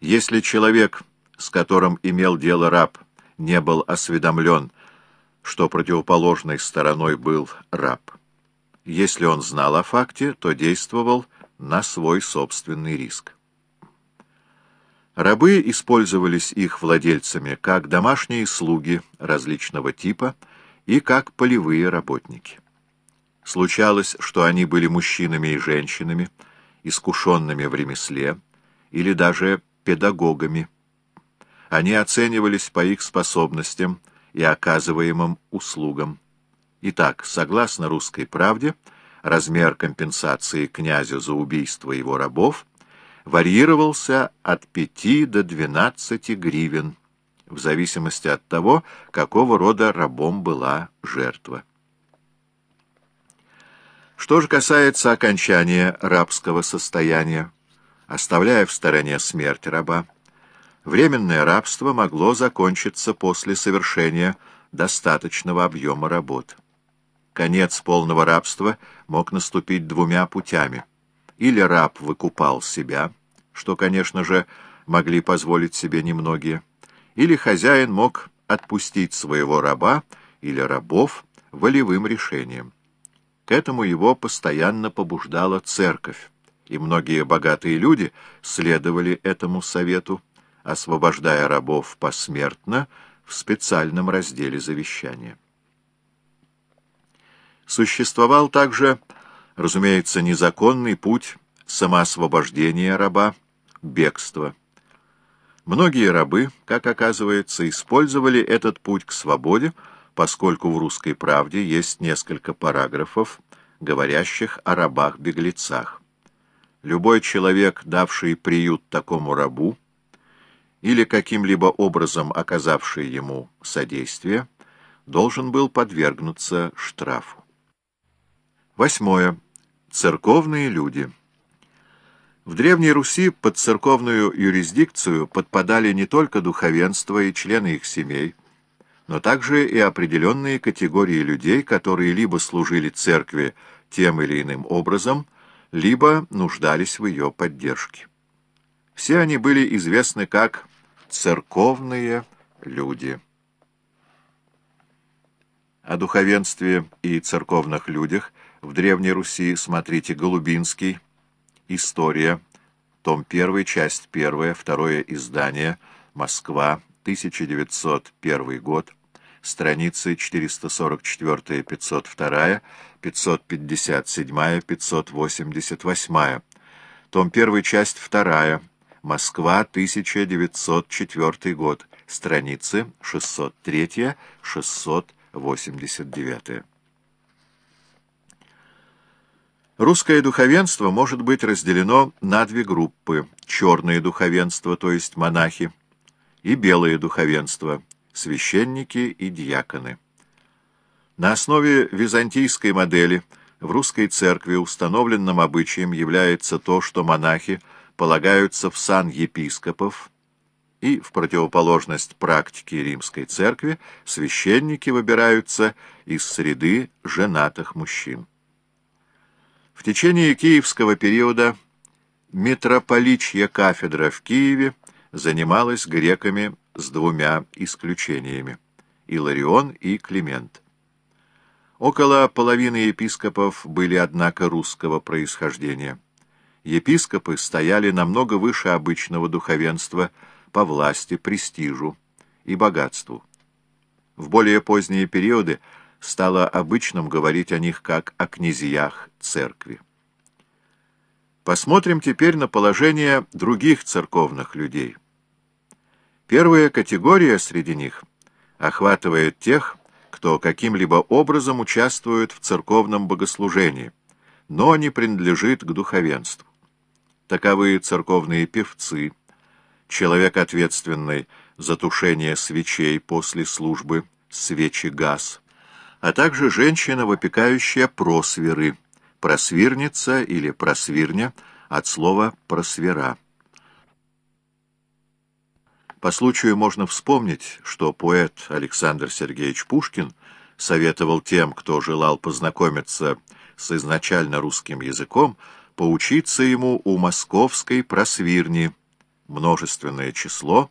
Если человек, с которым имел дело раб, не был осведомлен, что противоположной стороной был раб, если он знал о факте, то действовал на свой собственный риск. Рабы использовались их владельцами как домашние слуги различного типа и как полевые работники. Случалось, что они были мужчинами и женщинами, искушенными в ремесле или даже педагогами. Они оценивались по их способностям и оказываемым услугам. Итак, согласно русской правде, размер компенсации князю за убийство его рабов варьировался от 5 до 12 гривен, в зависимости от того, какого рода рабом была жертва. Что же касается окончания рабского состояния, оставляя в стороне смерть раба, временное рабство могло закончиться после совершения достаточного объема работ. Конец полного рабства мог наступить двумя путями. Или раб выкупал себя, что, конечно же, могли позволить себе немногие, или хозяин мог отпустить своего раба или рабов волевым решением. К этому его постоянно побуждала церковь, и многие богатые люди следовали этому совету, освобождая рабов посмертно в специальном разделе завещания. Существовал также, разумеется, незаконный путь самоосвобождения раба, бегства. Многие рабы, как оказывается, использовали этот путь к свободе, поскольку в «Русской правде» есть несколько параграфов, говорящих о рабах-беглецах. Любой человек, давший приют такому рабу, или каким-либо образом оказавший ему содействие, должен был подвергнуться штрафу. Восьмое. Церковные люди. В Древней Руси под церковную юрисдикцию подпадали не только духовенство и члены их семей, но также и определенные категории людей, которые либо служили церкви тем или иным образом, либо нуждались в ее поддержке. Все они были известны как «церковные люди». О духовенстве и церковных людях – в Древней Руси смотрите Голубинский, История, том 1, часть 1, второе издание, Москва, 1901 год, страницы 444-502, 557-588, том 1, часть 2, Москва, 1904 год, страницы 603-689. Русское духовенство может быть разделено на две группы – черное духовенство, то есть монахи, и белое духовенство – священники и диаконы. На основе византийской модели в русской церкви установленным обычаем является то, что монахи полагаются в сан епископов, и, в противоположность практике римской церкви, священники выбираются из среды женатых мужчин. В течение киевского периода митрополичья кафедра в Киеве занималась греками с двумя исключениями – Иларион и Климент. Около половины епископов были, однако, русского происхождения. Епископы стояли намного выше обычного духовенства по власти, престижу и богатству. В более поздние периоды – стало обычным говорить о них как о князьях церкви. Посмотрим теперь на положение других церковных людей. Первая категория среди них охватывает тех, кто каким-либо образом участвует в церковном богослужении, но не принадлежит к духовенству. Таковы церковные певцы, человек, ответственный за тушение свечей после службы, свечи газ, а также женщина, выпекающая просверы, просвирница или просвирня от слова «просвера». По случаю можно вспомнить, что поэт Александр Сергеевич Пушкин советовал тем, кто желал познакомиться с изначально русским языком, поучиться ему у московской просвирни, множественное число